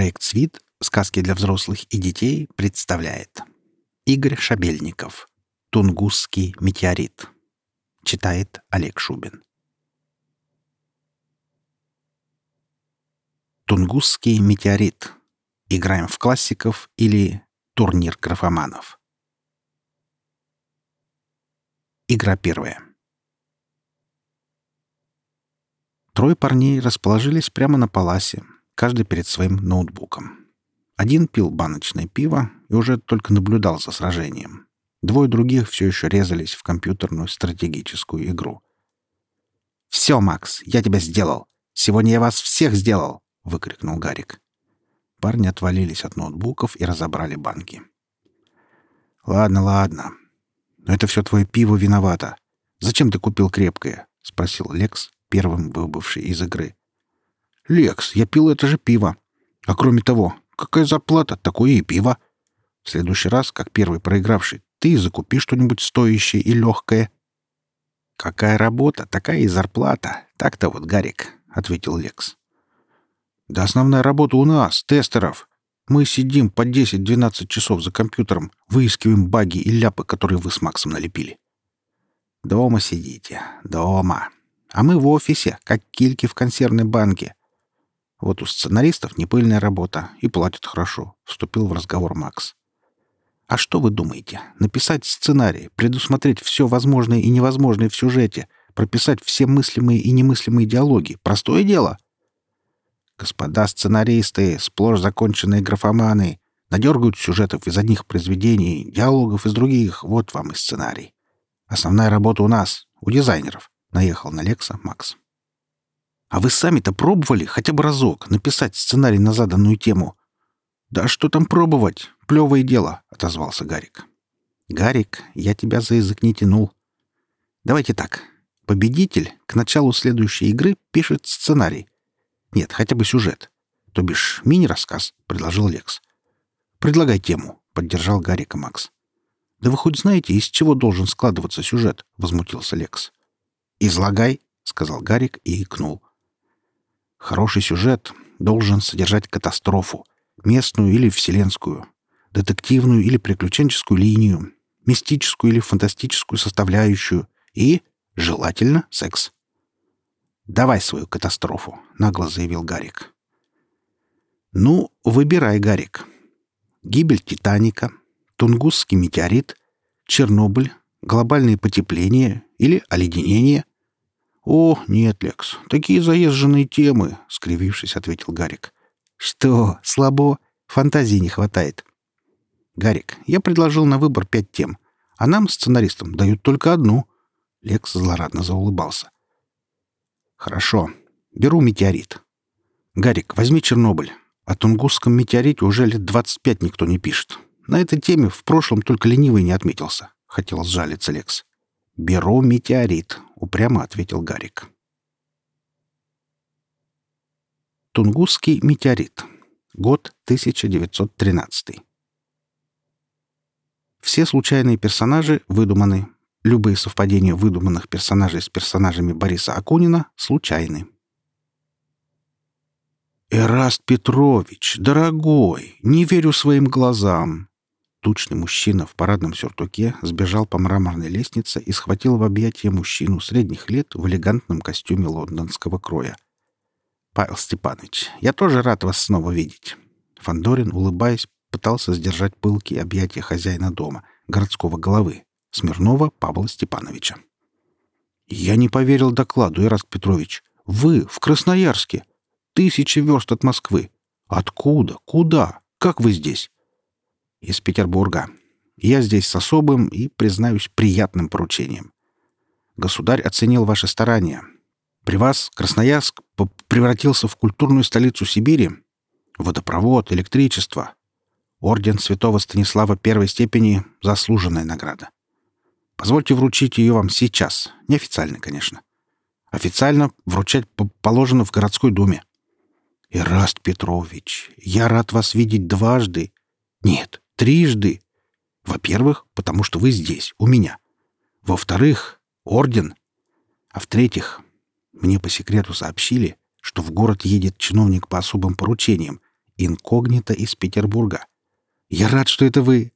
Проект «Свит. Сказки для взрослых и детей» представляет. Игорь Шабельников. «Тунгусский метеорит» Читает Олег Шубин. Тунгусский метеорит Играем в классиков или турнир графоманов. Игра первая. Трое парней расположились прямо на паласе, каждый перед своим ноутбуком. Один пил баночное пиво и уже только наблюдал за сражением. Двое других все еще резались в компьютерную стратегическую игру. «Все, Макс, я тебя сделал! Сегодня я вас всех сделал!» — выкрикнул Гарик. Парни отвалились от ноутбуков и разобрали банки. «Ладно, ладно. Но это все твое пиво виновато. Зачем ты купил крепкое?» — спросил Лекс, первым выбывший из игры. «Лекс, я пил это же пиво. А кроме того, какая зарплата, такое и пиво. В следующий раз, как первый проигравший, ты закупи что-нибудь стоящее и легкое». «Какая работа, такая и зарплата. Так-то вот, Гарик», — ответил Лекс. «Да основная работа у нас, тестеров. Мы сидим по 10-12 часов за компьютером, выискиваем баги и ляпы, которые вы с Максом налепили». «Дома сидите. Дома. А мы в офисе, как кильки в консервной банке. Вот у сценаристов непыльная работа и платят хорошо, вступил в разговор Макс. А что вы думаете? Написать сценарий, предусмотреть все возможное и невозможное в сюжете, прописать все мыслимые и немыслимые диалоги — простое дело? Господа сценаристы, сплошь законченные графоманы, надергают сюжетов из одних произведений, диалогов из других. Вот вам и сценарий. Основная работа у нас, у дизайнеров. — наехал на Лекса Макс. «А вы сами-то пробовали хотя бы разок написать сценарий на заданную тему?» «Да что там пробовать? Плевое дело», — отозвался Гарик. «Гарик, я тебя за язык не тянул. Давайте так. Победитель к началу следующей игры пишет сценарий. Нет, хотя бы сюжет. То бишь мини-рассказ», — предложил Лекс. «Предлагай тему», — поддержал Гарика Макс. «Да вы хоть знаете, из чего должен складываться сюжет?» — возмутился Лекс. «Излагай», — сказал Гарик и икнул. «Хороший сюжет должен содержать катастрофу, местную или вселенскую, детективную или приключенческую линию, мистическую или фантастическую составляющую и, желательно, секс». «Давай свою катастрофу», — нагло заявил Гарик. «Ну, выбирай, Гарик. Гибель Титаника, Тунгусский метеорит, Чернобыль, глобальное потепление или оледенение, «О, нет, Лекс, такие заезженные темы», — скривившись, ответил Гарик. «Что, слабо? Фантазии не хватает». «Гарик, я предложил на выбор пять тем, а нам, сценаристам, дают только одну». Лекс злорадно заулыбался. «Хорошо. Беру метеорит. Гарик, возьми Чернобыль. О Тунгусском метеорите уже лет двадцать пять никто не пишет. На этой теме в прошлом только ленивый не отметился», — хотел сжалиться Лекс. «Беру метеорит», — упрямо ответил Гарик. Тунгусский метеорит. Год 1913. Все случайные персонажи выдуманы. Любые совпадения выдуманных персонажей с персонажами Бориса Акунина случайны. «Эраст Петрович, дорогой, не верю своим глазам!» Тучный мужчина в парадном сюртуке сбежал по мраморной лестнице и схватил в объятия мужчину средних лет в элегантном костюме лондонского кроя. «Павел Степанович, я тоже рад вас снова видеть». Фандорин, улыбаясь, пытался сдержать пылкие объятия хозяина дома, городского головы, Смирнова Павла Степановича. «Я не поверил докладу, Ираст Петрович. Вы в Красноярске. Тысячи верст от Москвы. Откуда? Куда? Как вы здесь?» Из Петербурга. Я здесь с особым и, признаюсь, приятным поручением. Государь оценил ваши старания. При вас Красноярск превратился в культурную столицу Сибири. Водопровод, электричество. Орден святого Станислава первой степени — заслуженная награда. Позвольте вручить ее вам сейчас. Неофициально, конечно. Официально вручать положено в городской думе. Ираст Петрович, я рад вас видеть дважды. Нет, Трижды. Во-первых, потому что вы здесь, у меня. Во-вторых, орден. А в-третьих, мне по секрету сообщили, что в город едет чиновник по особым поручениям, инкогнито из Петербурга. Я рад, что это вы.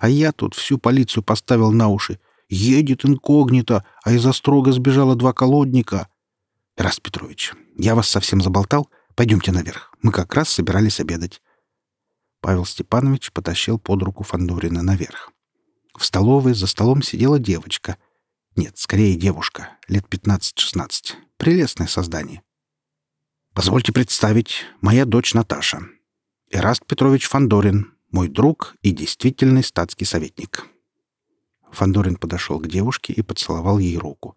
А я тут всю полицию поставил на уши. Едет инкогнито, а из Острога сбежало два колодника. Раст Петрович, я вас совсем заболтал? Пойдемте наверх. Мы как раз собирались обедать. Павел Степанович потащил под руку Фандорина наверх. В столовой за столом сидела девочка. Нет, скорее девушка, лет 15-16. Прелестное создание. Позвольте представить, моя дочь Наташа. Эраст Петрович Фандорин, мой друг и действительный статский советник. Фандорин подошел к девушке и поцеловал ей руку.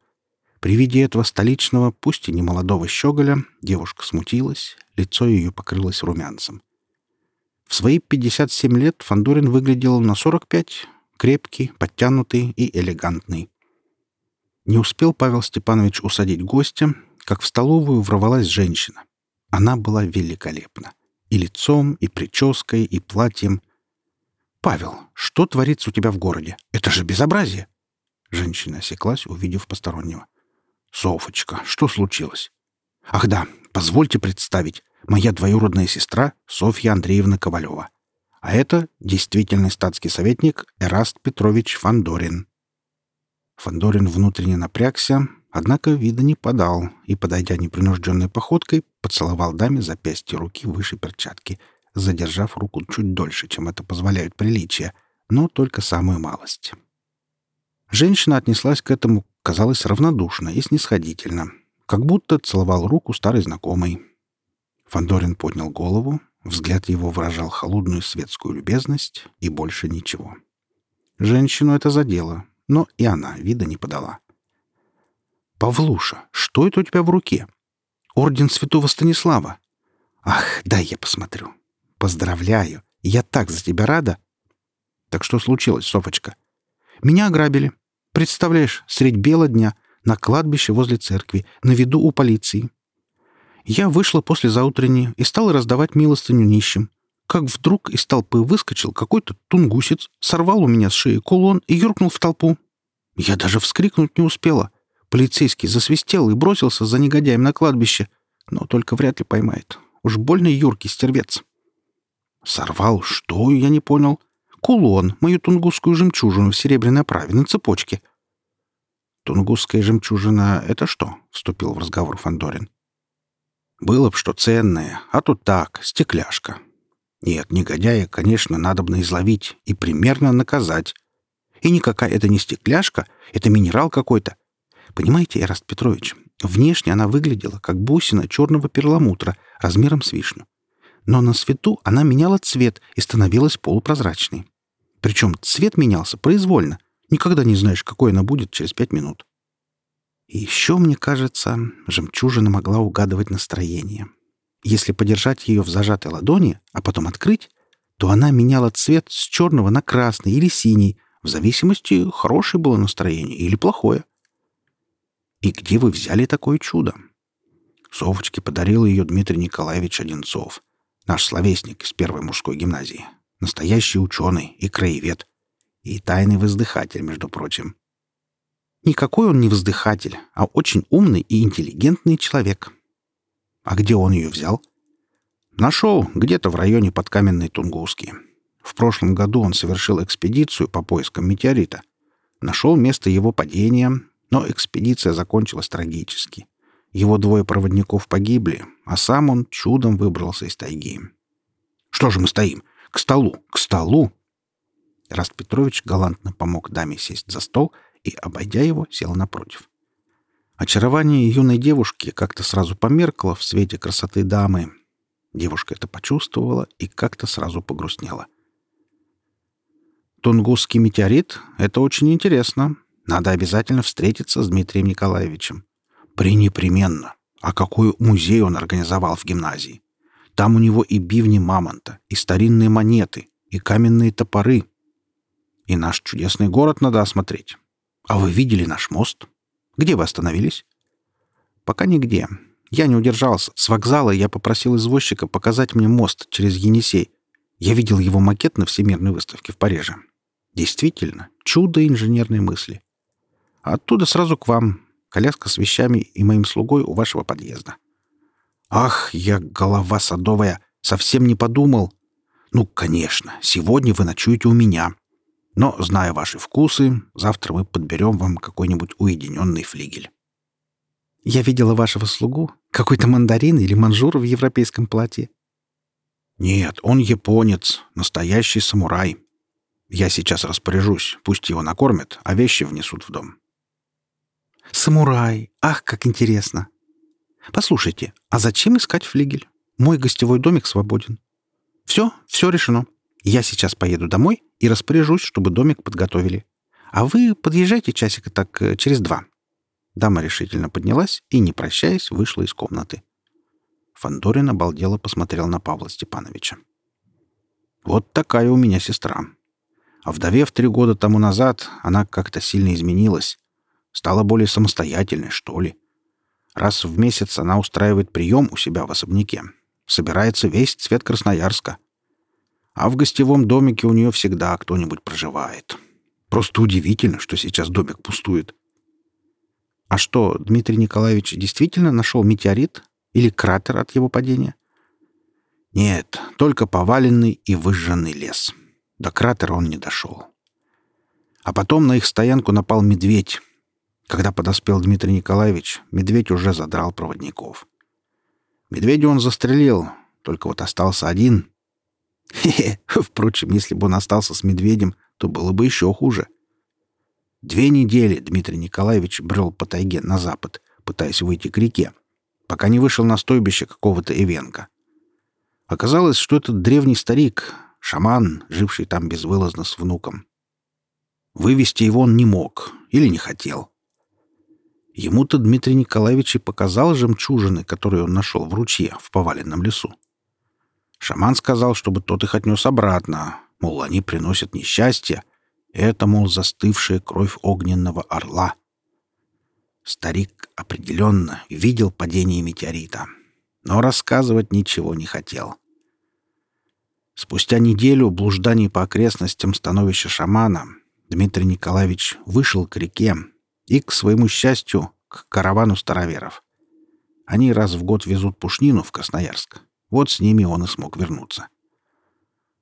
При виде этого столичного, пусть и не молодого щеголя, девушка смутилась, лицо ее покрылось румянцем. В свои 57 лет Фандорин выглядел на 45, крепкий, подтянутый и элегантный. Не успел Павел Степанович усадить гостя, как в столовую врывалась женщина. Она была великолепна. И лицом, и прической, и платьем. «Павел, что творится у тебя в городе? Это же безобразие!» Женщина осеклась, увидев постороннего. «Софочка, что случилось?» «Ах да, позвольте представить моя двоюродная сестра Софья Андреевна Ковалева. А это действительный статский советник Эраст Петрович Фандорин. Фандорин внутренне напрягся, однако вида не подал и, подойдя непринужденной походкой, поцеловал даме запястье руки выше перчатки, задержав руку чуть дольше, чем это позволяют приличия, но только самую малость. Женщина отнеслась к этому, казалось, равнодушно и снисходительно, как будто целовал руку старой знакомой. Фандорин поднял голову, взгляд его выражал холодную светскую любезность и больше ничего. Женщину это задело, но и она вида не подала. «Павлуша, что это у тебя в руке? Орден святого Станислава. Ах, дай я посмотрю. Поздравляю, я так за тебя рада. Так что случилось, Софочка? Меня ограбили. Представляешь, средь бела дня, на кладбище возле церкви, на виду у полиции. Я вышла после заутренней и стала раздавать милостыню нищим. Как вдруг из толпы выскочил какой-то тунгусец, сорвал у меня с шеи кулон и юркнул в толпу. Я даже вскрикнуть не успела. Полицейский засвистел и бросился за негодяем на кладбище, но только вряд ли поймает. Уж больно юркий стервец. Сорвал что, я не понял. Кулон, мою тунгусскую жемчужину в серебряной оправе на цепочке. «Тунгусская жемчужина — это что?» — вступил в разговор Фандорин. Было б что ценное, а тут так, стекляшка. Нет, негодяя, конечно, надобно изловить и примерно наказать. И никакая это не стекляшка, это минерал какой-то. Понимаете, Эраст Петрович, внешне она выглядела как бусина черного перламутра размером с вишню. Но на свету она меняла цвет и становилась полупрозрачной. Причем цвет менялся произвольно. Никогда не знаешь, какой она будет через пять минут. И еще, мне кажется, жемчужина могла угадывать настроение. Если подержать ее в зажатой ладони, а потом открыть, то она меняла цвет с черного на красный или синий, в зависимости, хорошее было настроение или плохое. И где вы взяли такое чудо? Софочке подарил ее Дмитрий Николаевич Одинцов, наш словесник из первой мужской гимназии, настоящий ученый и краевед, и тайный воздыхатель, между прочим. Никакой он не воздыхатель, а очень умный и интеллигентный человек. А где он ее взял? Нашел где-то в районе подкаменной Тунгуски. В прошлом году он совершил экспедицию по поискам метеорита. Нашел место его падения, но экспедиция закончилась трагически. Его двое проводников погибли, а сам он чудом выбрался из тайги. «Что же мы стоим? К столу! К столу!» Раст Петрович галантно помог даме сесть за стол и, обойдя его, сел напротив. Очарование юной девушки как-то сразу померкло в свете красоты дамы. Девушка это почувствовала и как-то сразу погрустнела. «Тунгусский метеорит — это очень интересно. Надо обязательно встретиться с Дмитрием Николаевичем. Пренепременно. А какой музей он организовал в гимназии? Там у него и бивни мамонта, и старинные монеты, и каменные топоры. И наш чудесный город надо осмотреть. «А вы видели наш мост? Где вы остановились?» «Пока нигде. Я не удержался. С вокзала я попросил извозчика показать мне мост через Енисей. Я видел его макет на Всемирной выставке в Париже. Действительно, чудо инженерной мысли. оттуда сразу к вам. Коляска с вещами и моим слугой у вашего подъезда. Ах, я голова садовая. Совсем не подумал. Ну, конечно, сегодня вы ночуете у меня. Но, зная ваши вкусы, завтра мы подберем вам какой-нибудь уединенный флигель. Я видела вашего слугу. Какой-то мандарин или манжур в европейском платье. Нет, он японец, настоящий самурай. Я сейчас распоряжусь, пусть его накормят, а вещи внесут в дом. Самурай! Ах, как интересно! Послушайте, а зачем искать флигель? Мой гостевой домик свободен. Все, все решено. Я сейчас поеду домой и распоряжусь, чтобы домик подготовили. А вы подъезжайте часика так э, через два. Дама решительно поднялась и, не прощаясь, вышла из комнаты. Фандорин обалдело посмотрел на Павла Степановича. «Вот такая у меня сестра. А вдовев три года тому назад, она как-то сильно изменилась. Стала более самостоятельной, что ли. Раз в месяц она устраивает прием у себя в особняке. Собирается весь цвет Красноярска. А в гостевом домике у нее всегда кто-нибудь проживает. Просто удивительно, что сейчас домик пустует. А что, Дмитрий Николаевич действительно нашел метеорит или кратер от его падения? Нет, только поваленный и выжженный лес. До кратера он не дошел. А потом на их стоянку напал медведь. Когда подоспел Дмитрий Николаевич, медведь уже задрал проводников. Медведя он застрелил, только вот остался один. Хе-хе, впрочем, если бы он остался с медведем, то было бы еще хуже. Две недели Дмитрий Николаевич брел по тайге на запад, пытаясь выйти к реке, пока не вышел на стойбище какого-то Эвенка. Оказалось, что это древний старик, шаман, живший там безвылазно с внуком. Вывести его он не мог или не хотел. Ему-то Дмитрий Николаевич и показал жемчужины, которые он нашел в ручье в поваленном лесу. Шаман сказал, чтобы тот их отнес обратно, мол, они приносят несчастье, это, мол, застывшая кровь огненного орла. Старик определенно видел падение метеорита, но рассказывать ничего не хотел. Спустя неделю блужданий по окрестностям становища шамана Дмитрий Николаевич вышел к реке и, к своему счастью, к каравану староверов. Они раз в год везут пушнину в Красноярск. Вот с ними он и смог вернуться.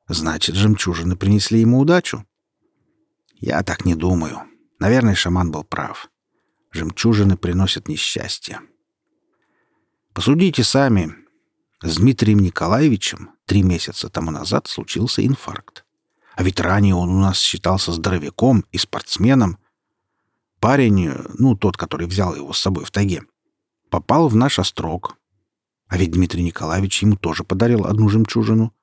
Значит, жемчужины принесли ему удачу. Я так не думаю. Наверное, шаман был прав. Жемчужины приносят несчастье. Посудите сами. С Дмитрием Николаевичем три месяца тому назад случился инфаркт. А ведь ранее он у нас считался здоровяком и спортсменом. Парень, ну, тот, который взял его с собой в тайге, попал в наш острог. А ведь Дмитрий Николаевич ему тоже подарил одну жемчужину.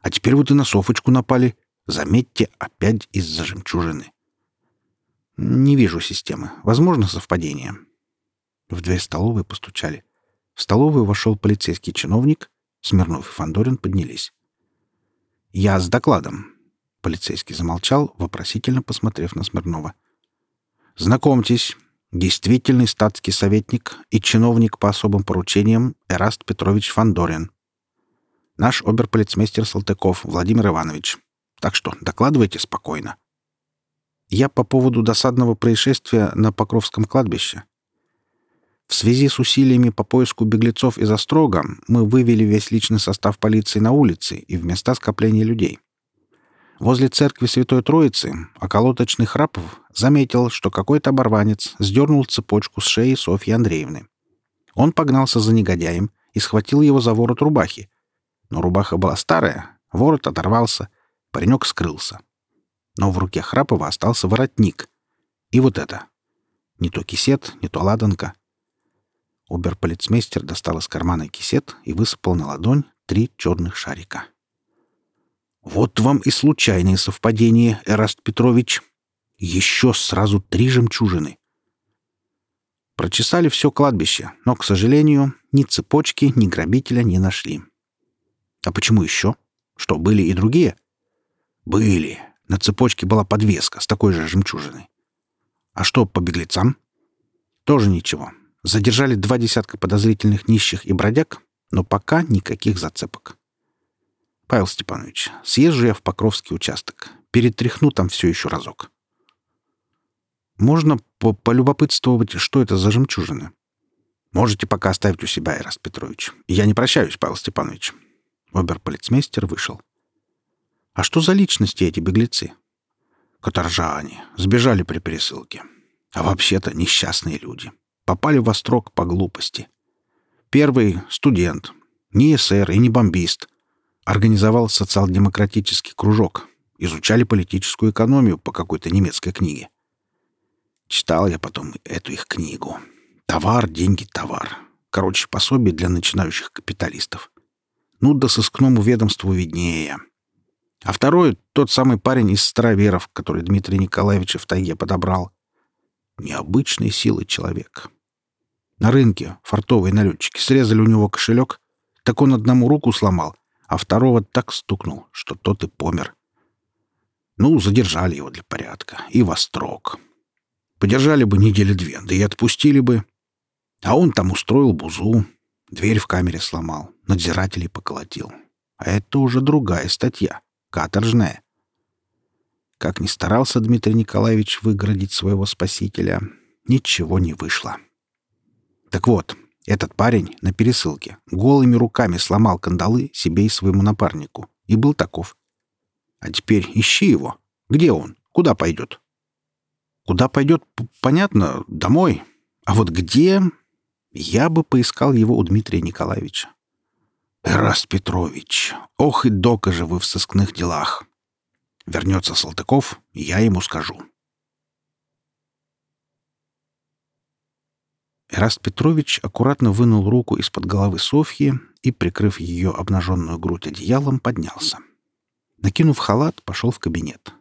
А теперь вот и на Софочку напали — Заметьте, опять из-за жемчужины. Не вижу системы. Возможно, совпадение. В дверь столовой постучали. В столовую вошел полицейский чиновник. Смирнов и Фандорин поднялись. «Я с докладом». Полицейский замолчал, вопросительно посмотрев на Смирнова. «Знакомьтесь, действительный статский советник и чиновник по особым поручениям Эраст Петрович Фандорин. Наш оберполицмейстер Салтыков Владимир Иванович. Так что докладывайте спокойно. Я по поводу досадного происшествия на Покровском кладбище. В связи с усилиями по поиску беглецов из Острога мы вывели весь личный состав полиции на улицы и в места скопления людей. Возле церкви Святой Троицы околоточный Храпов заметил, что какой-то оборванец сдернул цепочку с шеи Софьи Андреевны. Он погнался за негодяем и схватил его за ворот рубахи. Но рубаха была старая, ворот оторвался, Паренек скрылся. Но в руке Храпова остался воротник. И вот это. Не то кисет, не то ладанка. Оберполицмейстер достал из кармана кисет и высыпал на ладонь три черных шарика. «Вот вам и случайное совпадение, Эраст Петрович. Еще сразу три жемчужины». Прочесали все кладбище, но, к сожалению, ни цепочки, ни грабителя не нашли. А почему еще? Что, были и другие? Были. На цепочке была подвеска с такой же жемчужиной. А что по беглецам? Тоже ничего. Задержали два десятка подозрительных нищих и бродяг, но пока никаких зацепок. Павел Степанович, съезжу я в Покровский участок. Перетряхну там все еще разок. Можно по полюбопытствовать, что это за жемчужины? Можете пока оставить у себя, Ирас Петрович. Я не прощаюсь, Павел Степанович. Оберполицмейстер вышел. «А что за личности эти беглецы?» «Каторжане. Сбежали при пересылке. А вообще-то несчастные люди. Попали в острог по глупости. Первый — студент. Не эсэр и не бомбист. Организовал социал-демократический кружок. Изучали политическую экономию по какой-то немецкой книге. Читал я потом эту их книгу. Товар, деньги, товар. Короче, пособие для начинающих капиталистов. Ну, да сыскному ведомству виднее. А второй — тот самый парень из староверов, который Дмитрий Николаевич в тайге подобрал. Необычной силы человек. На рынке фартовые налетчики срезали у него кошелек, так он одному руку сломал, а второго так стукнул, что тот и помер. Ну, задержали его для порядка. И во строк. Подержали бы недели две, да и отпустили бы. А он там устроил бузу, дверь в камере сломал, надзирателей поколотил. А это уже другая статья, каторжная. Как ни старался Дмитрий Николаевич выгородить своего спасителя, ничего не вышло. Так вот, этот парень на пересылке голыми руками сломал кандалы себе и своему напарнику и был таков. А теперь ищи его. Где он? Куда пойдет? Куда пойдет, понятно, домой. А вот где... Я бы поискал его у Дмитрия Николаевича. «Эраст Петрович, ох и дока же вы в сыскных делах. Вернется Салтыков, я ему скажу». Эраст Петрович аккуратно вынул руку из-под головы Софьи и, прикрыв ее обнаженную грудь одеялом, поднялся. Накинув халат, пошел в кабинет.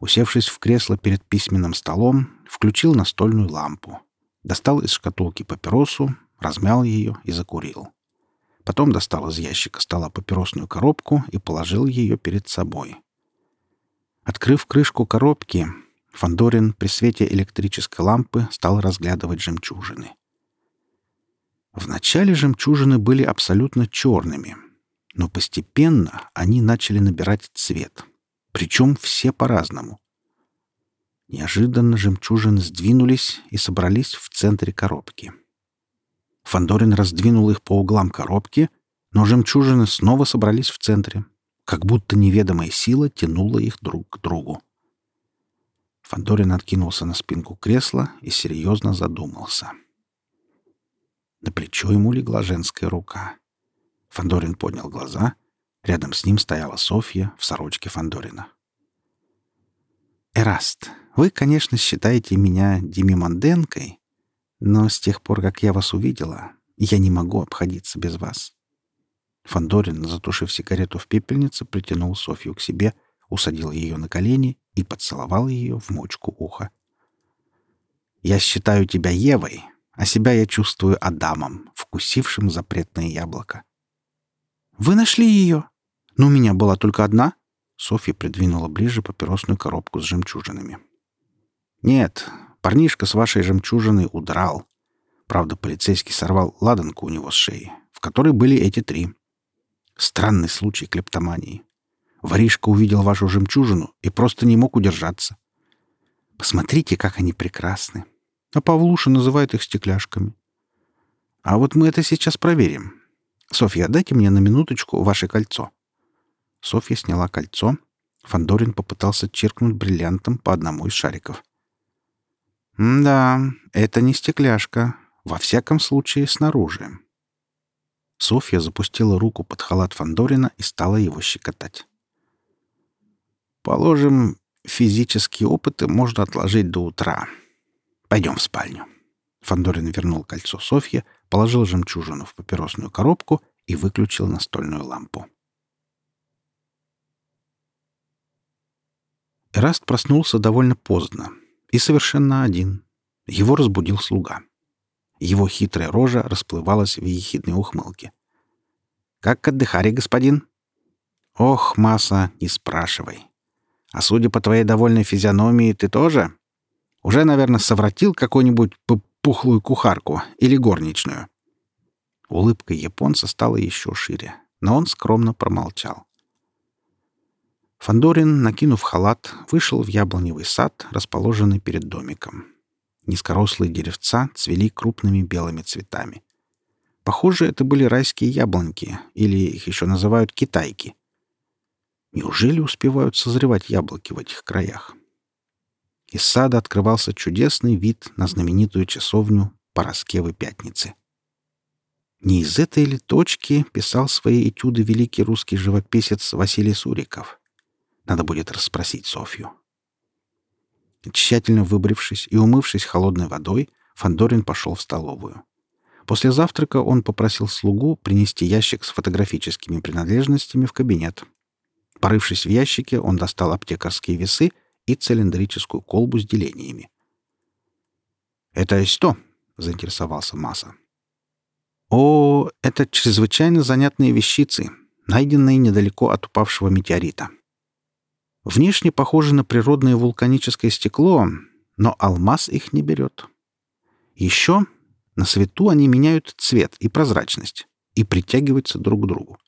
Усевшись в кресло перед письменным столом, включил настольную лампу. Достал из шкатулки папиросу, размял ее и закурил. Потом достал из ящика стола папиросную коробку и положил ее перед собой. Открыв крышку коробки, Фандорин при свете электрической лампы стал разглядывать жемчужины. Вначале жемчужины были абсолютно черными, но постепенно они начали набирать цвет — причем все по-разному. Неожиданно жемчужины сдвинулись и собрались в центре коробки. Фандорин раздвинул их по углам коробки, но жемчужины снова собрались в центре, как будто неведомая сила тянула их друг к другу. Фандорин откинулся на спинку кресла и серьезно задумался. На плечо ему легла женская рука. Фандорин поднял глаза Рядом с ним стояла Софья в сорочке Фандорина. «Эраст, вы, конечно, считаете меня Демиманденкой, но с тех пор, как я вас увидела, я не могу обходиться без вас». Фандорин, затушив сигарету в пепельнице, притянул Софью к себе, усадил ее на колени и поцеловал ее в мочку уха. «Я считаю тебя Евой, а себя я чувствую Адамом, вкусившим запретное яблоко». «Вы нашли ее?» «Но у меня была только одна». Софья придвинула ближе папиросную коробку с жемчужинами. «Нет, парнишка с вашей жемчужиной удрал. Правда, полицейский сорвал ладанку у него с шеи, в которой были эти три. Странный случай клептомании. Воришка увидел вашу жемчужину и просто не мог удержаться. Посмотрите, как они прекрасны. А Павлуша называет их стекляшками. А вот мы это сейчас проверим. Софья, дайте мне на минуточку ваше кольцо». Софья сняла кольцо. Фандорин попытался чиркнуть бриллиантом по одному из шариков. «Да, это не стекляшка. Во всяком случае, снаружи». Софья запустила руку под халат Фандорина и стала его щекотать. «Положим, физические опыты можно отложить до утра. Пойдем в спальню». Фандорин вернул кольцо Софье, положил жемчужину в папиросную коробку и выключил настольную лампу. Эраст проснулся довольно поздно и совершенно один. Его разбудил слуга. Его хитрая рожа расплывалась в ехидной ухмылке. «Как отдыхали, господин?» «Ох, масса, не спрашивай. А судя по твоей довольной физиономии, ты тоже? Уже, наверное, совратил какую-нибудь пухлую кухарку или горничную?» Улыбка японца стала еще шире, но он скромно промолчал. Фандорин, накинув халат, вышел в яблоневый сад, расположенный перед домиком. Низкорослые деревца цвели крупными белыми цветами. Похоже, это были райские яблоньки, или их еще называют китайки. Неужели успевают созревать яблоки в этих краях? Из сада открывался чудесный вид на знаменитую часовню Пороскевы Пятницы. Не из этой ли точки писал свои этюды великий русский живописец Василий Суриков? Надо будет расспросить Софью. Тщательно выбрившись и умывшись холодной водой, Фандорин пошел в столовую. После завтрака он попросил слугу принести ящик с фотографическими принадлежностями в кабинет. Порывшись в ящике, он достал аптекарские весы и цилиндрическую колбу с делениями. «Это что?» — заинтересовался Маса. «О, это чрезвычайно занятные вещицы, найденные недалеко от упавшего метеорита. Внешне похожи на природное вулканическое стекло, но алмаз их не берет. Еще на свету они меняют цвет и прозрачность и притягиваются друг к другу.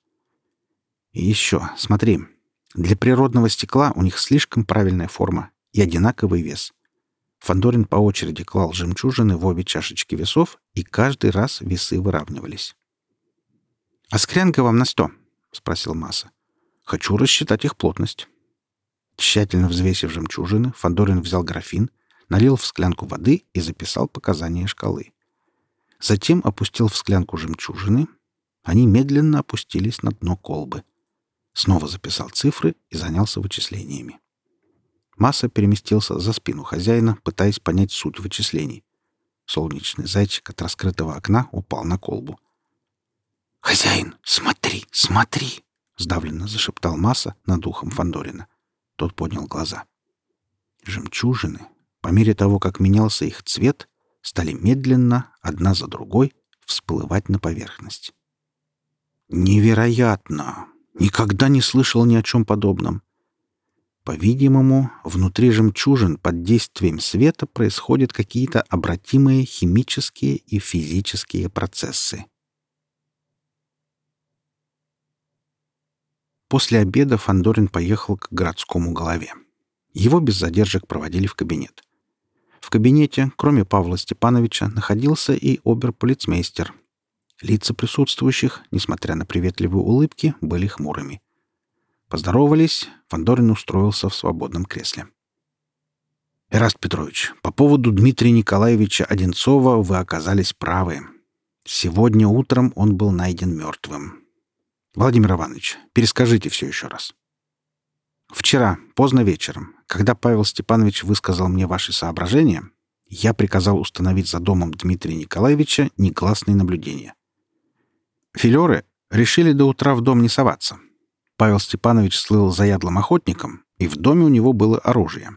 И еще, смотри, для природного стекла у них слишком правильная форма и одинаковый вес. Фандорин по очереди клал жемчужины в обе чашечки весов, и каждый раз весы выравнивались. «А скрянка вам на сто?» — спросил Масса. «Хочу рассчитать их плотность». Тщательно взвесив жемчужины, Фандорин взял графин, налил в склянку воды и записал показания шкалы. Затем опустил в склянку жемчужины. Они медленно опустились на дно колбы. Снова записал цифры и занялся вычислениями. Масса переместился за спину хозяина, пытаясь понять суть вычислений. Солнечный зайчик от раскрытого окна упал на колбу. «Хозяин, смотри, смотри!» — сдавленно зашептал Масса над духом Фандорина. Тот поднял глаза. Жемчужины, по мере того, как менялся их цвет, стали медленно, одна за другой, всплывать на поверхность. «Невероятно! Никогда не слышал ни о чем подобном. По-видимому, внутри жемчужин под действием света происходят какие-то обратимые химические и физические процессы. После обеда Фандорин поехал к городскому голове. Его без задержек проводили в кабинет. В кабинете, кроме Павла Степановича, находился и оберполицмейстер. Лица присутствующих, несмотря на приветливые улыбки, были хмурыми. Поздоровались, Фандорин устроился в свободном кресле. «Эраст Петрович, по поводу Дмитрия Николаевича Одинцова вы оказались правы. Сегодня утром он был найден мертвым. Владимир Иванович, перескажите все еще раз». «Вчера, поздно вечером, когда Павел Степанович высказал мне ваши соображения, я приказал установить за домом Дмитрия Николаевича негласные наблюдения. Филеры решили до утра в дом не соваться, Павел Степанович слыл заядлым охотником, и в доме у него было оружие.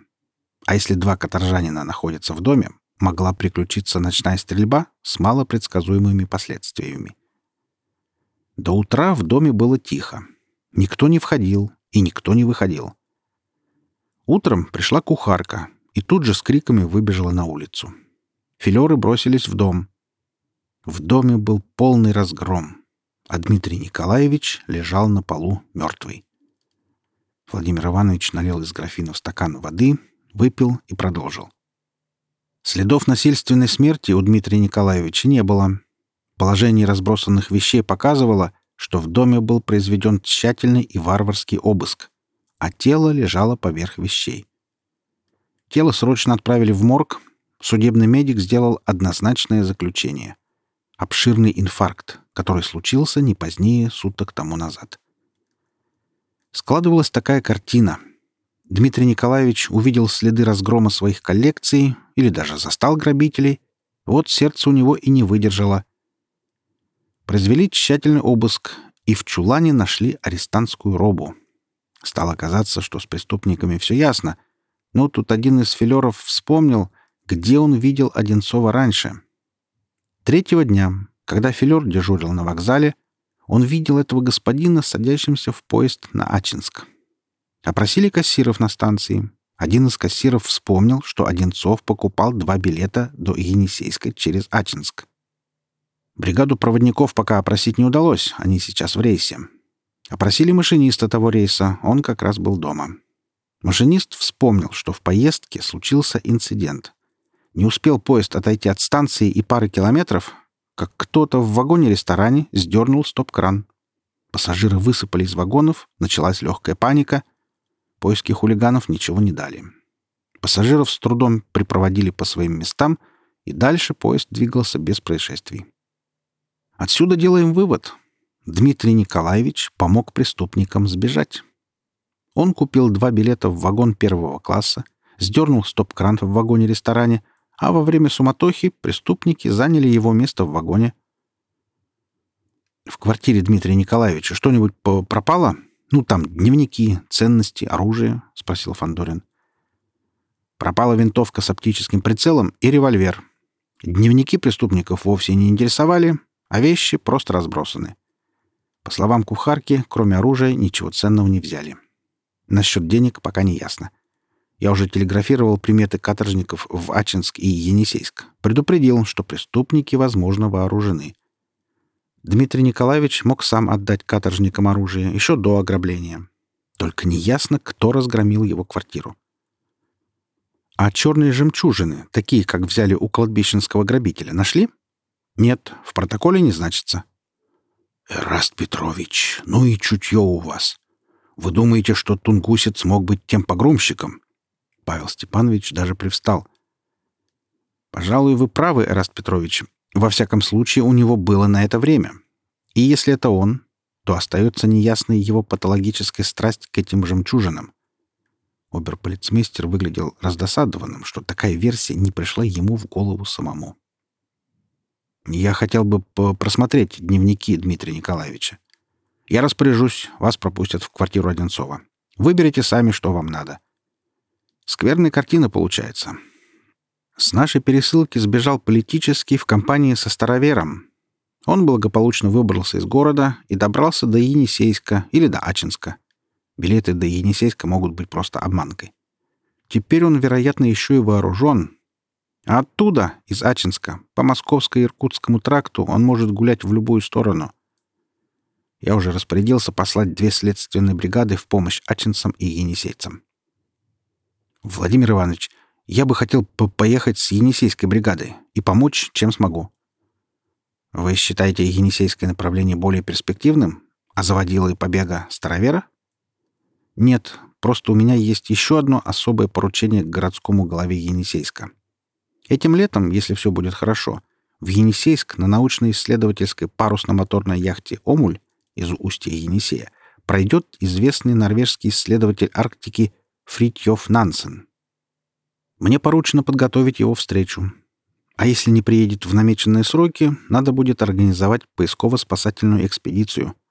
А если два каторжанина находятся в доме, могла приключиться ночная стрельба с малопредсказуемыми последствиями. До утра в доме было тихо. Никто не входил и никто не выходил. Утром пришла кухарка и тут же с криками выбежала на улицу. Филеры бросились в дом. В доме был полный разгром а Дмитрий Николаевич лежал на полу мертвый. Владимир Иванович налил из графина в стакан воды, выпил и продолжил. Следов насильственной смерти у Дмитрия Николаевича не было. Положение разбросанных вещей показывало, что в доме был произведен тщательный и варварский обыск, а тело лежало поверх вещей. Тело срочно отправили в морг. Судебный медик сделал однозначное заключение. Обширный инфаркт, который случился не позднее суток тому назад. Складывалась такая картина. Дмитрий Николаевич увидел следы разгрома своих коллекций или даже застал грабителей. Вот сердце у него и не выдержало. Произвели тщательный обыск, и в чулане нашли арестантскую робу. Стало казаться, что с преступниками все ясно, но тут один из филеров вспомнил, где он видел Одинцова раньше. Третьего дня, когда Филер дежурил на вокзале, он видел этого господина, садящимся в поезд на Ачинск. Опросили кассиров на станции. Один из кассиров вспомнил, что Одинцов покупал два билета до Енисейска через Ачинск. Бригаду проводников пока опросить не удалось, они сейчас в рейсе. Опросили машиниста того рейса, он как раз был дома. Машинист вспомнил, что в поездке случился инцидент. Не успел поезд отойти от станции и пары километров, как кто-то в вагоне-ресторане сдернул стоп-кран. Пассажиры высыпали из вагонов, началась легкая паника. Поиски хулиганов ничего не дали. Пассажиров с трудом припроводили по своим местам, и дальше поезд двигался без происшествий. Отсюда делаем вывод. Дмитрий Николаевич помог преступникам сбежать. Он купил два билета в вагон первого класса, сдернул стоп-кран в вагоне-ресторане, а во время суматохи преступники заняли его место в вагоне. В квартире Дмитрия Николаевича что-нибудь пропало? Ну, там дневники, ценности, оружие, — спросил Фандорин. Пропала винтовка с оптическим прицелом и револьвер. Дневники преступников вовсе не интересовали, а вещи просто разбросаны. По словам кухарки, кроме оружия, ничего ценного не взяли. Насчет денег пока не ясно. Я уже телеграфировал приметы каторжников в Ачинск и Енисейск. Предупредил, что преступники, возможно, вооружены. Дмитрий Николаевич мог сам отдать каторжникам оружие еще до ограбления. Только неясно, кто разгромил его квартиру. А черные жемчужины, такие, как взяли у кладбищенского грабителя, нашли? Нет, в протоколе не значится. Эраст Петрович, ну и чутье у вас. Вы думаете, что тунгусец мог быть тем погромщиком? Павел Степанович даже привстал. Пожалуй, вы правы, Эраст Петрович. Во всяком случае, у него было на это время. И если это он, то остается неясной его патологическая страсть к этим жемчужинам. Оберполицмейстер выглядел раздосадованным, что такая версия не пришла ему в голову самому. «Я хотел бы просмотреть дневники Дмитрия Николаевича. Я распоряжусь, вас пропустят в квартиру Одинцова. Выберите сами, что вам надо. Скверная картина получается. С нашей пересылки сбежал политический в компании со старовером. Он благополучно выбрался из города и добрался до Енисейска или до Ачинска. Билеты до Енисейска могут быть просто обманкой. Теперь он, вероятно, еще и вооружен. А оттуда, из Ачинска, по Московско-Иркутскому тракту он может гулять в любую сторону. Я уже распорядился послать две следственные бригады в помощь ачинцам и енисейцам. «Владимир Иванович, я бы хотел по поехать с енисейской бригадой и помочь, чем смогу». «Вы считаете енисейское направление более перспективным, а заводила и побега старовера?» Нет, просто у меня есть еще одно особое поручение к городскому главе Енисейска. Этим летом, если все будет хорошо, в Енисейск на научно-исследовательской парусно-моторной яхте «Омуль» из устья Енисея пройдет известный норвежский исследователь Арктики Фритьёф Нансен. Мне поручено подготовить его встречу. А если не приедет в намеченные сроки, надо будет организовать поисково-спасательную экспедицию —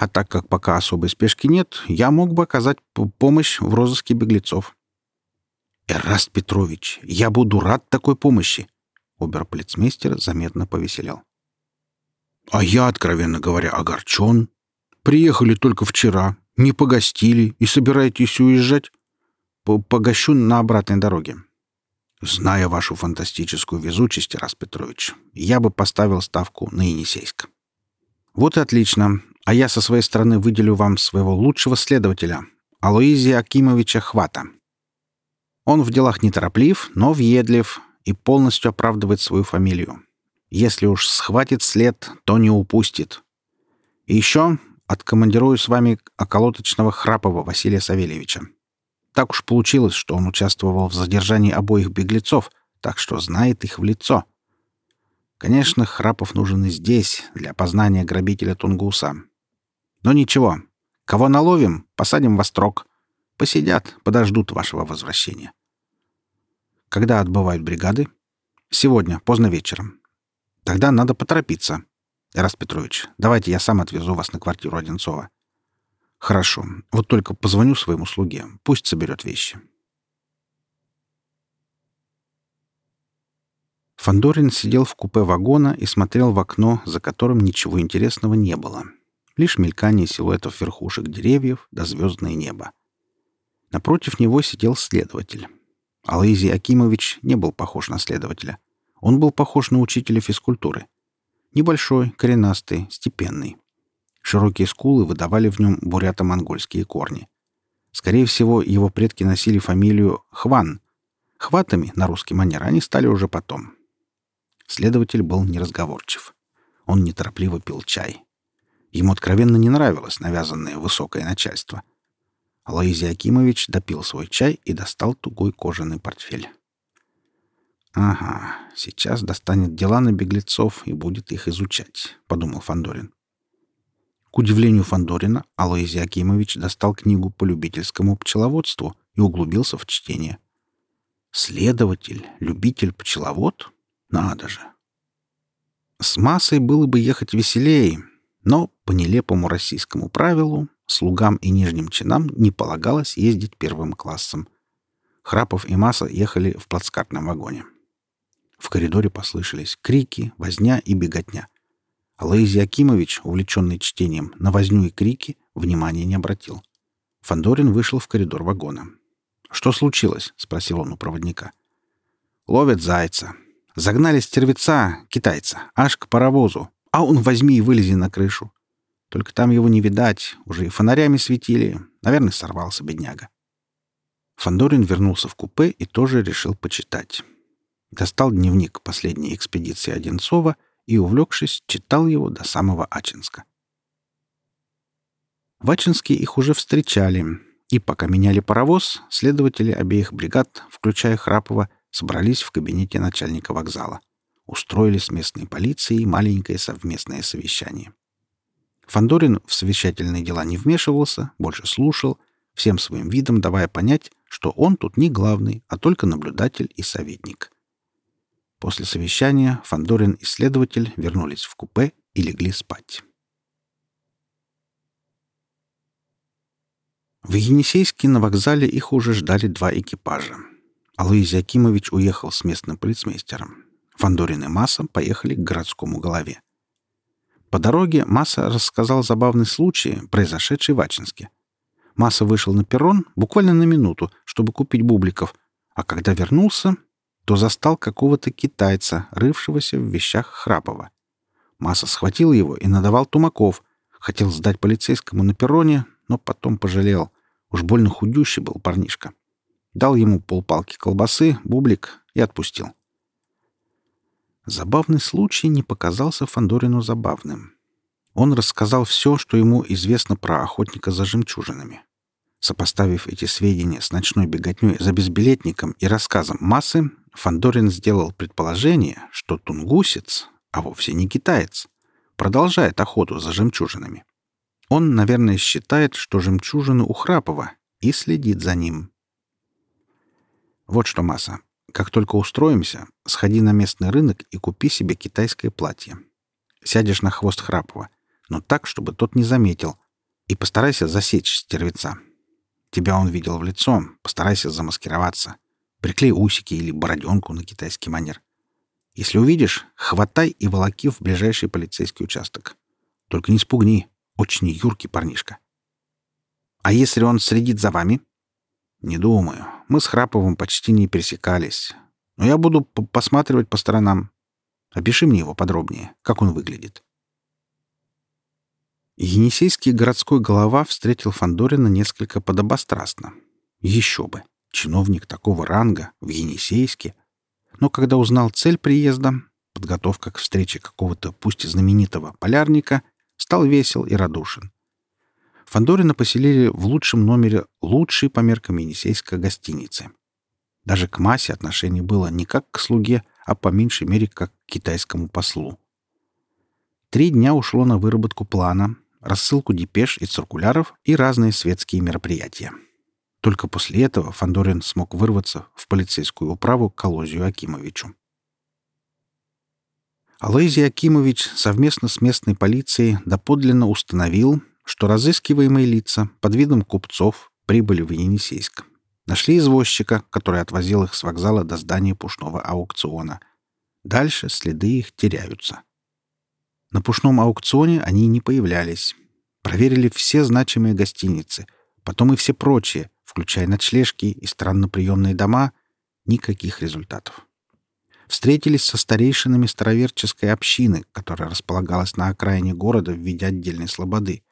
а так как пока особой спешки нет, я мог бы оказать помощь в розыске беглецов. «Эраст Петрович, я буду рад такой помощи!» Оберполицмейстер заметно повеселел. «А я, откровенно говоря, огорчен. Приехали только вчера, не погостили и собираетесь уезжать? Погощу на обратной дороге. Зная вашу фантастическую везучесть, Эраст Петрович, я бы поставил ставку на Енисейск». «Вот и отлично а я со своей стороны выделю вам своего лучшего следователя, Алоизия Акимовича Хвата. Он в делах нетороплив, но въедлив и полностью оправдывает свою фамилию. Если уж схватит след, то не упустит. И еще откомандирую с вами околоточного Храпова Василия Савельевича. Так уж получилось, что он участвовал в задержании обоих беглецов, так что знает их в лицо. Конечно, Храпов нужен и здесь, для опознания грабителя Тунгуса. Но ничего. Кого наловим, посадим во строк. Посидят, подождут вашего возвращения. Когда отбывают бригады? Сегодня, поздно вечером. Тогда надо поторопиться. Эраст Петрович, давайте я сам отвезу вас на квартиру Одинцова. Хорошо. Вот только позвоню своему слуге. Пусть соберет вещи. Фандорин сидел в купе вагона и смотрел в окно, за которым ничего интересного не было. — лишь мелькание силуэтов верхушек деревьев до звездное небо. Напротив него сидел следователь. Алаизий Акимович не был похож на следователя. Он был похож на учителя физкультуры. Небольшой, коренастый, степенный. Широкие скулы выдавали в нем бурято-монгольские корни. Скорее всего, его предки носили фамилию Хван. Хватами на русский манер они стали уже потом. Следователь был неразговорчив. Он неторопливо пил чай. Ему откровенно не нравилось навязанное высокое начальство. Алоизий Акимович допил свой чай и достал тугой кожаный портфель. «Ага, сейчас достанет дела на беглецов и будет их изучать», — подумал Фандорин. К удивлению Фандорина, Алоизий Акимович достал книгу по любительскому пчеловодству и углубился в чтение. «Следователь, любитель-пчеловод? Надо же!» С массой было бы ехать веселее, но по нелепому российскому правилу слугам и нижним чинам не полагалось ездить первым классом. Храпов и Масса ехали в плацкартном вагоне. В коридоре послышались крики, возня и беготня. Алоизий Акимович, увлеченный чтением, на возню и крики внимания не обратил. Фандорин вышел в коридор вагона. «Что случилось?» — спросил он у проводника. «Ловят зайца. Загнали стервеца, китайца, аж к паровозу. А он возьми и вылези на крышу. Только там его не видать, уже и фонарями светили. Наверное, сорвался бедняга». Фандорин вернулся в купе и тоже решил почитать достал дневник последней экспедиции Одинцова и, увлекшись, читал его до самого Ачинска. В Ачинске их уже встречали, и пока меняли паровоз, следователи обеих бригад, включая Храпова, собрались в кабинете начальника вокзала. Устроили с местной полицией маленькое совместное совещание. Фандорин в совещательные дела не вмешивался, больше слушал, всем своим видом давая понять, что он тут не главный, а только наблюдатель и советник — После совещания Фандорин и следователь вернулись в купе и легли спать. В Енисейске на вокзале их уже ждали два экипажа. Алоизий Акимович уехал с местным полицмейстером. Фандорин и Масса поехали к городскому голове. По дороге Масса рассказал забавный случай, произошедший в Ачинске. Масса вышел на перрон буквально на минуту, чтобы купить бубликов, а когда вернулся, то застал какого-то китайца, рывшегося в вещах Храпова. Масса схватил его и надавал тумаков. Хотел сдать полицейскому на перроне, но потом пожалел. Уж больно худющий был парнишка. Дал ему полпалки колбасы, бублик и отпустил. Забавный случай не показался Фандорину забавным. Он рассказал все, что ему известно про охотника за жемчужинами. Сопоставив эти сведения с ночной беготней за безбилетником и рассказом массы, Фандорин сделал предположение, что тунгусец, а вовсе не китаец, продолжает охоту за жемчужинами. Он, наверное, считает, что жемчужины у Храпова и следит за ним. Вот что, Масса, как только устроимся, сходи на местный рынок и купи себе китайское платье. Сядешь на хвост Храпова, но так, чтобы тот не заметил, и постарайся засечь стервеца. Тебя он видел в лицо, постарайся замаскироваться — Приклей усики или бороденку на китайский манер. Если увидишь, хватай и волоки в ближайший полицейский участок. Только не спугни. Очень юркий парнишка. А если он следит за вами? Не думаю. Мы с Храповым почти не пересекались. Но я буду посматривать по сторонам. Опиши мне его подробнее, как он выглядит. Енисейский городской голова встретил Фандорина несколько подобострастно. Еще бы. Чиновник такого ранга в Енисейске. Но когда узнал цель приезда, подготовка к встрече какого-то пусть и знаменитого полярника, стал весел и радушен. Фандорина поселили в лучшем номере лучшей по меркам Енисейской гостиницы. Даже к массе отношений было не как к слуге, а по меньшей мере как к китайскому послу. Три дня ушло на выработку плана, рассылку депеш и циркуляров и разные светские мероприятия. Только после этого Фандорин смог вырваться в полицейскую управу к Алозию Акимовичу. Алозий Акимович совместно с местной полицией доподлинно установил, что разыскиваемые лица под видом купцов прибыли в Енисейск. Нашли извозчика, который отвозил их с вокзала до здания пушного аукциона. Дальше следы их теряются. На пушном аукционе они не появлялись. Проверили все значимые гостиницы, потом и все прочие, включая ночлежки и странноприемные дома, никаких результатов. Встретились со старейшинами староверческой общины, которая располагалась на окраине города в виде отдельной слободы.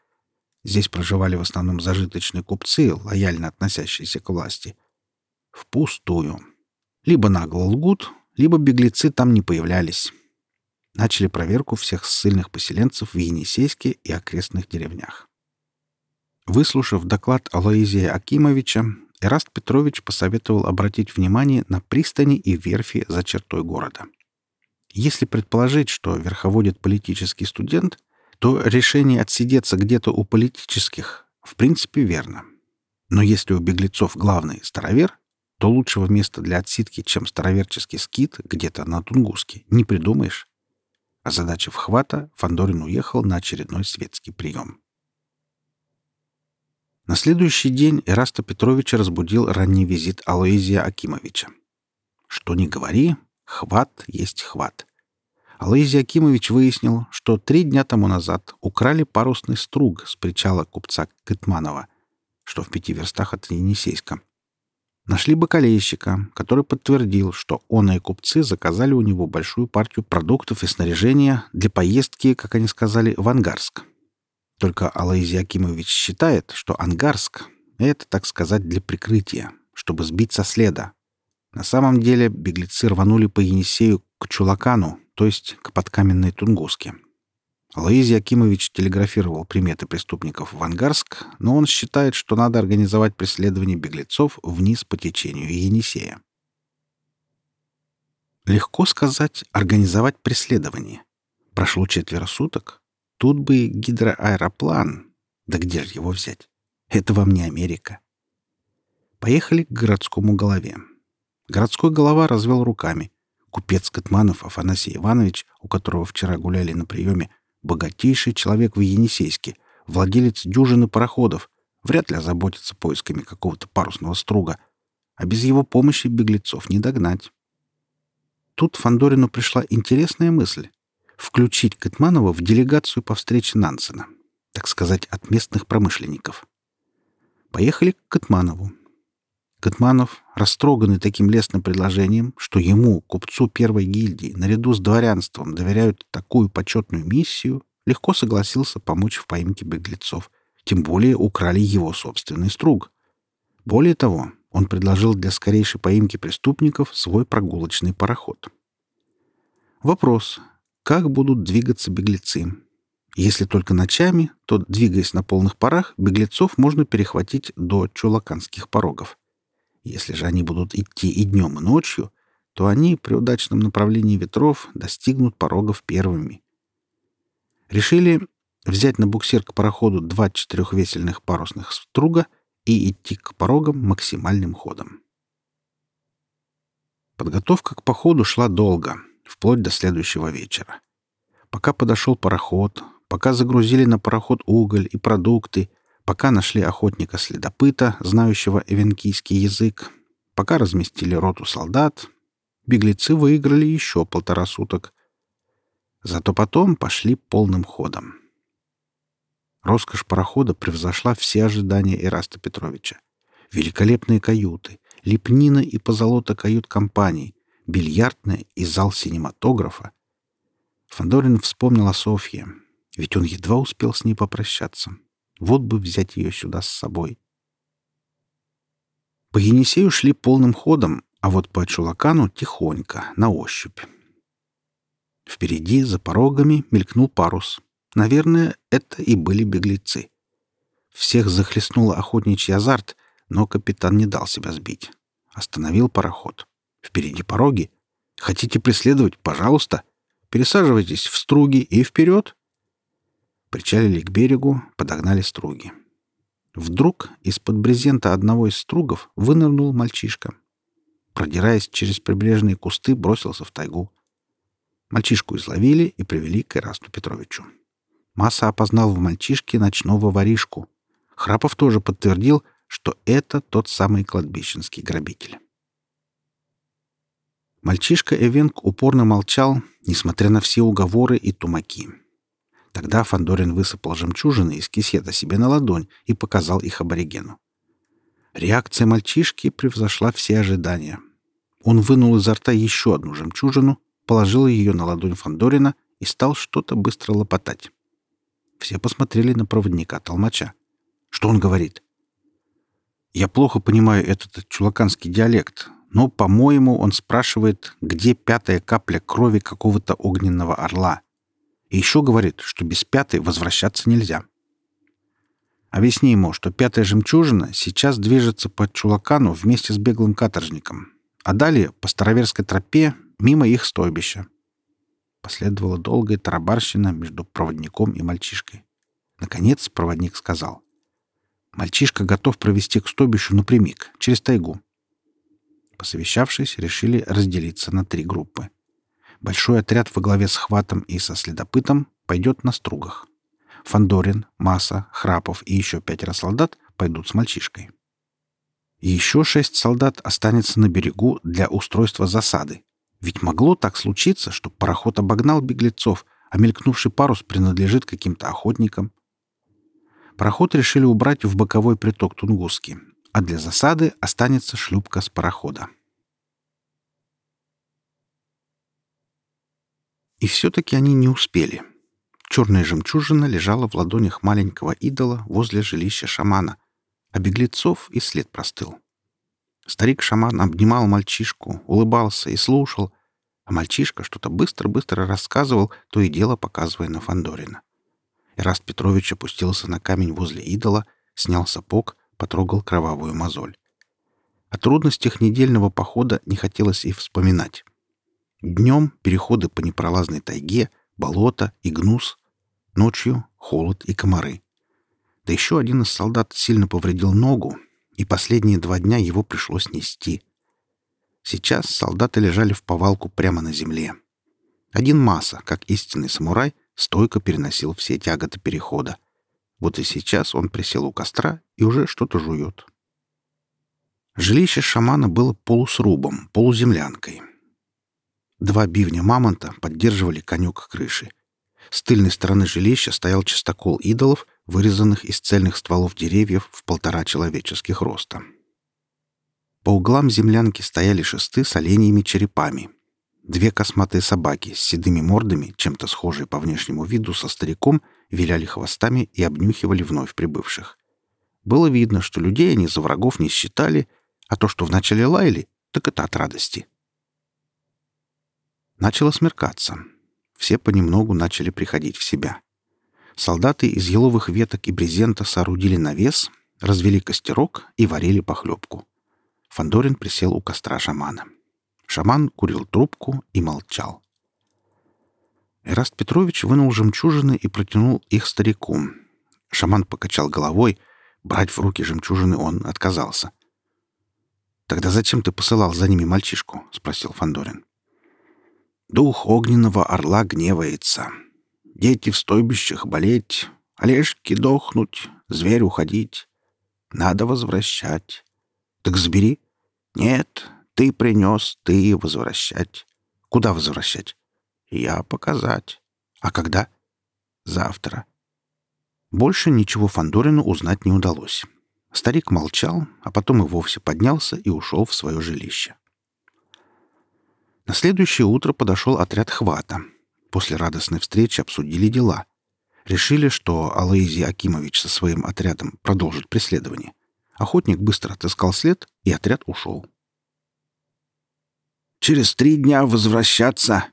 Здесь проживали в основном зажиточные купцы, лояльно относящиеся к власти. Впустую. Либо нагло лгут, либо беглецы там не появлялись. начали проверку всех ссыльных поселенцев в Енисейске и окрестных деревнях. Выслушав доклад Алоизия Акимовича, Эраст Петрович посоветовал обратить внимание на пристани и верфи за чертой города. Если предположить, что верховодит политический студент, то решение отсидеться где-то у политических в принципе верно. Но если у беглецов главный старовер, то лучшего места для отсидки, чем староверческий скит где-то на Тунгуске, не придумаешь. А задача вхвата Фандорин уехал на очередной светский прием. На следующий день Эраста Петровича разбудил ранний визит Алоизия Акимовича. Что ни говори, хват есть хват. Алоизий Акимович выяснил, что три дня тому назад украли парусный струг с причала купца Кытманова, что в пяти верстах от Енисейска. Нашли бакалейщика, который подтвердил, что он и купцы заказали у него большую партию продуктов и снаряжения для поездки, как они сказали, в Ангарск. Только Алаизий Акимович считает, что Ангарск — это, так сказать, для прикрытия, чтобы сбить со следа. На самом деле беглецы рванули по Енисею к Чулакану, то есть к подкаменной Тунгуске. Алаизий Акимович телеграфировал приметы преступников в Ангарск, но он считает, что надо организовать преследование беглецов вниз по течению Енисея. Легко сказать «организовать преследование». Прошло четверо суток, Тут бы гидроаэроплан. Да где же его взять? Это вам не Америка. Поехали к городскому голове. Городской голова развел руками. Купец Катманов Афанасий Иванович, у которого вчера гуляли на приеме, богатейший человек в Енисейске, владелец дюжины пароходов, вряд ли озаботится поисками какого-то парусного струга, а без его помощи беглецов не догнать. Тут Фандорину пришла интересная мысль включить Кэтманова в делегацию по встрече Нансена, так сказать, от местных промышленников. Поехали к Кэтманову. Кэтманов, растроганный таким лестным предложением, что ему, купцу первой гильдии, наряду с дворянством доверяют такую почетную миссию, легко согласился помочь в поимке беглецов, тем более украли его собственный струг. Более того, он предложил для скорейшей поимки преступников свой прогулочный пароход. Вопрос, как будут двигаться беглецы. Если только ночами, то, двигаясь на полных парах, беглецов можно перехватить до чулаканских порогов. Если же они будут идти и днем, и ночью, то они при удачном направлении ветров достигнут порогов первыми. Решили взять на буксир к пароходу два четырехвесельных парусных струга и идти к порогам максимальным ходом. Подготовка к походу шла долго — вплоть до следующего вечера. Пока подошел пароход, пока загрузили на пароход уголь и продукты, пока нашли охотника-следопыта, знающего эвенкийский язык, пока разместили роту солдат, беглецы выиграли еще полтора суток. Зато потом пошли полным ходом. Роскошь парохода превзошла все ожидания Ираста Петровича. Великолепные каюты, лепнина и позолота кают-компаний, бильярдная и зал синематографа. Фандорин вспомнил о Софье, ведь он едва успел с ней попрощаться. Вот бы взять ее сюда с собой. По Енисею шли полным ходом, а вот по Чулакану тихонько, на ощупь. Впереди, за порогами, мелькнул парус. Наверное, это и были беглецы. Всех захлестнул охотничий азарт, но капитан не дал себя сбить. Остановил пароход. Впереди пороги. Хотите преследовать? Пожалуйста. Пересаживайтесь в струги и вперед. Причалили к берегу, подогнали струги. Вдруг из-под брезента одного из стругов вынырнул мальчишка. Продираясь через прибрежные кусты, бросился в тайгу. Мальчишку изловили и привели к Ирасту Петровичу. Масса опознал в мальчишке ночного воришку. Храпов тоже подтвердил, что это тот самый кладбищенский грабитель. Мальчишка Эвенк упорно молчал, несмотря на все уговоры и тумаки. Тогда Фандорин высыпал жемчужины из кисета себе на ладонь и показал их аборигену. Реакция мальчишки превзошла все ожидания. Он вынул изо рта еще одну жемчужину, положил ее на ладонь Фандорина и стал что-то быстро лопотать. Все посмотрели на проводника толмача. Что он говорит? «Я плохо понимаю этот чулаканский диалект, но, по-моему, он спрашивает, где пятая капля крови какого-то огненного орла. И еще говорит, что без пятой возвращаться нельзя. Объясни ему, что пятая жемчужина сейчас движется по Чулакану вместе с беглым каторжником, а далее по Староверской тропе мимо их стойбища. Последовала долгая тарабарщина между проводником и мальчишкой. Наконец проводник сказал. «Мальчишка готов провести к стойбищу напрямик, через тайгу». Посовещавшись, решили разделиться на три группы. Большой отряд во главе с Хватом и со следопытом пойдет на стругах. Фандорин, Маса, Храпов и еще пятеро солдат пойдут с мальчишкой. Еще шесть солдат останется на берегу для устройства засады. Ведь могло так случиться, что пароход обогнал беглецов, а мелькнувший парус принадлежит каким-то охотникам. Пароход решили убрать в боковой приток Тунгуски, а для засады останется шлюпка с парохода. И все-таки они не успели — Черная жемчужина лежала в ладонях маленького идола возле жилища шамана, а беглецов и след простыл. Старик-шаман обнимал мальчишку, улыбался и слушал, а мальчишка что-то быстро-быстро рассказывал, то и дело показывая на Фандорина. Ираст Петрович опустился на камень возле идола, снял сапог, потрогал кровавую мозоль. О трудностях недельного похода не хотелось и вспоминать. Днем переходы по непролазной тайге, болото и гнус. Ночью холод и комары. Да еще один из солдат сильно повредил ногу, и последние два дня его пришлось нести. Сейчас солдаты лежали в повалку прямо на земле. Один Маса, как истинный самурай, стойко переносил все тяготы перехода. Вот и сейчас он присел у костра и уже что-то жует. Жилище шамана было полусрубом, полуземлянкой. Два бивня мамонта поддерживали конюк крыши. С тыльной стороны жилища стоял чистокол идолов, вырезанных из цельных стволов деревьев в полтора человеческих роста. По углам землянки стояли шесты с оленьими черепами. Две косматые собаки с седыми мордами, чем-то схожие по внешнему виду со стариком, виляли хвостами и обнюхивали вновь прибывших. Было видно, что людей они за врагов не считали, а то, что вначале лаяли, так это от радости. Начало смеркаться. Все понемногу начали приходить в себя. Солдаты из еловых веток и брезента соорудили навес, развели костерок и варили похлебку. Фандорин присел у костра шамана. Шаман курил трубку и молчал. Эраст Петрович вынул жемчужины и протянул их старику. Шаман покачал головой. Брать в руки жемчужины он отказался. «Тогда зачем ты посылал за ними мальчишку?» — спросил Фандорин. Дух огненного орла гневается. Дети в стойбищах болеть, Олежки дохнуть, зверь уходить. Надо возвращать. Так забери. Нет, ты принес, ты возвращать. Куда возвращать? Я показать. А когда? Завтра. Больше ничего Фандорину узнать не удалось. Старик молчал, а потом и вовсе поднялся и ушел в свое жилище. На следующее утро подошел отряд хвата. После радостной встречи обсудили дела. Решили, что Алоизий Акимович со своим отрядом продолжит преследование. Охотник быстро отыскал след, и отряд ушел. «Через три дня возвращаться.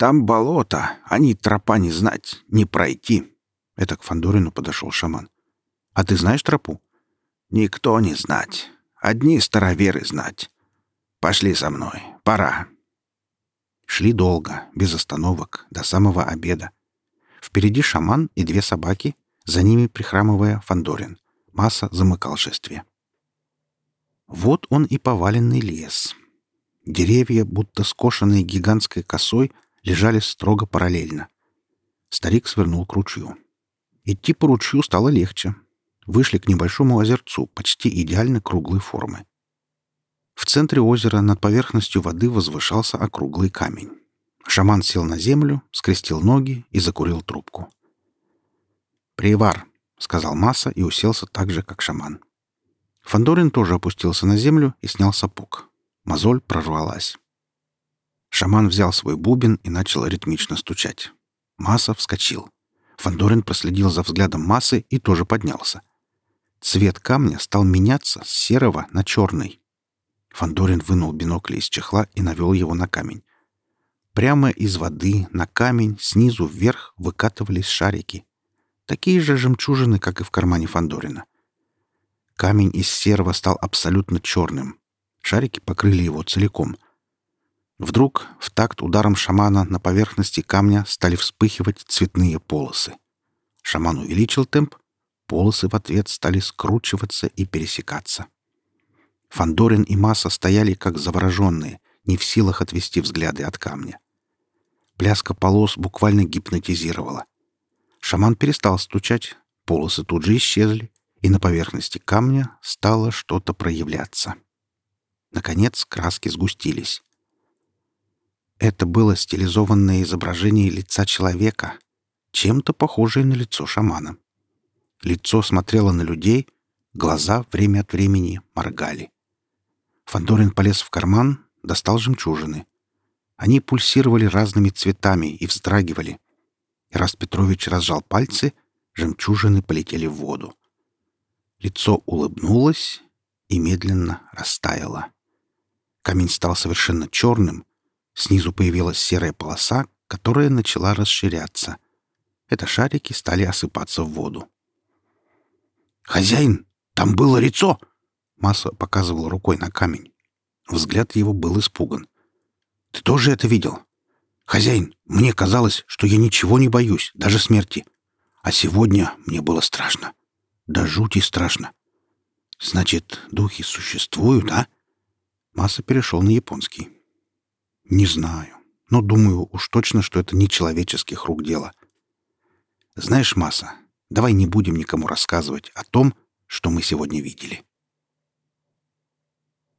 Там болото, а ни тропа не знать, не пройти». Это к Фандорину подошел шаман. «А ты знаешь тропу?» «Никто не знать. Одни староверы знать. Пошли со мной. Пора». Шли долго, без остановок, до самого обеда. Впереди шаман и две собаки, за ними, прихрамывая, Фандорин. Масса замыкал шествие. Вот он и поваленный лес. Деревья, будто скошенные гигантской косой, лежали строго параллельно. Старик свернул к ручью. Идти по ручью стало легче. Вышли к небольшому озерцу, почти идеально круглой формы. В центре озера над поверхностью воды возвышался округлый камень. Шаман сел на землю, скрестил ноги и закурил трубку. «Привар», — сказал Масса и уселся так же, как шаман. Фандорин тоже опустился на землю и снял сапог. Мозоль прорвалась. Шаман взял свой бубен и начал ритмично стучать. Масса вскочил. Фандорин проследил за взглядом массы и тоже поднялся. Цвет камня стал меняться с серого на черный. Фандорин вынул бинокль из чехла и навел его на камень. Прямо из воды на камень снизу вверх выкатывались шарики. Такие же жемчужины, как и в кармане Фандорина. Камень из серого стал абсолютно черным. Шарики покрыли его целиком. Вдруг, в такт ударом шамана на поверхности камня стали вспыхивать цветные полосы. Шаман увеличил темп, полосы в ответ стали скручиваться и пересекаться. Фандорин и Масса стояли как завороженные, не в силах отвести взгляды от камня. Пляска полос буквально гипнотизировала. Шаман перестал стучать, полосы тут же исчезли, и на поверхности камня стало что-то проявляться. Наконец краски сгустились. Это было стилизованное изображение лица человека, чем-то похожее на лицо шамана. Лицо смотрело на людей, глаза время от времени моргали. Фандорин полез в карман, достал жемчужины. Они пульсировали разными цветами и вздрагивали. Раст Петрович разжал пальцы, жемчужины полетели в воду. Лицо улыбнулось и медленно растаяло. Камень стал совершенно черным. Снизу появилась серая полоса, которая начала расширяться. Это шарики стали осыпаться в воду. «Хозяин, там было лицо!» Масса показывал рукой на камень. Взгляд его был испуган. «Ты тоже это видел?» «Хозяин, мне казалось, что я ничего не боюсь, даже смерти. А сегодня мне было страшно. Да жути страшно. Значит, духи существуют, а?» Масса перешел на японский. «Не знаю, но думаю уж точно, что это не человеческих рук дело. Знаешь, Масса, давай не будем никому рассказывать о том, что мы сегодня видели».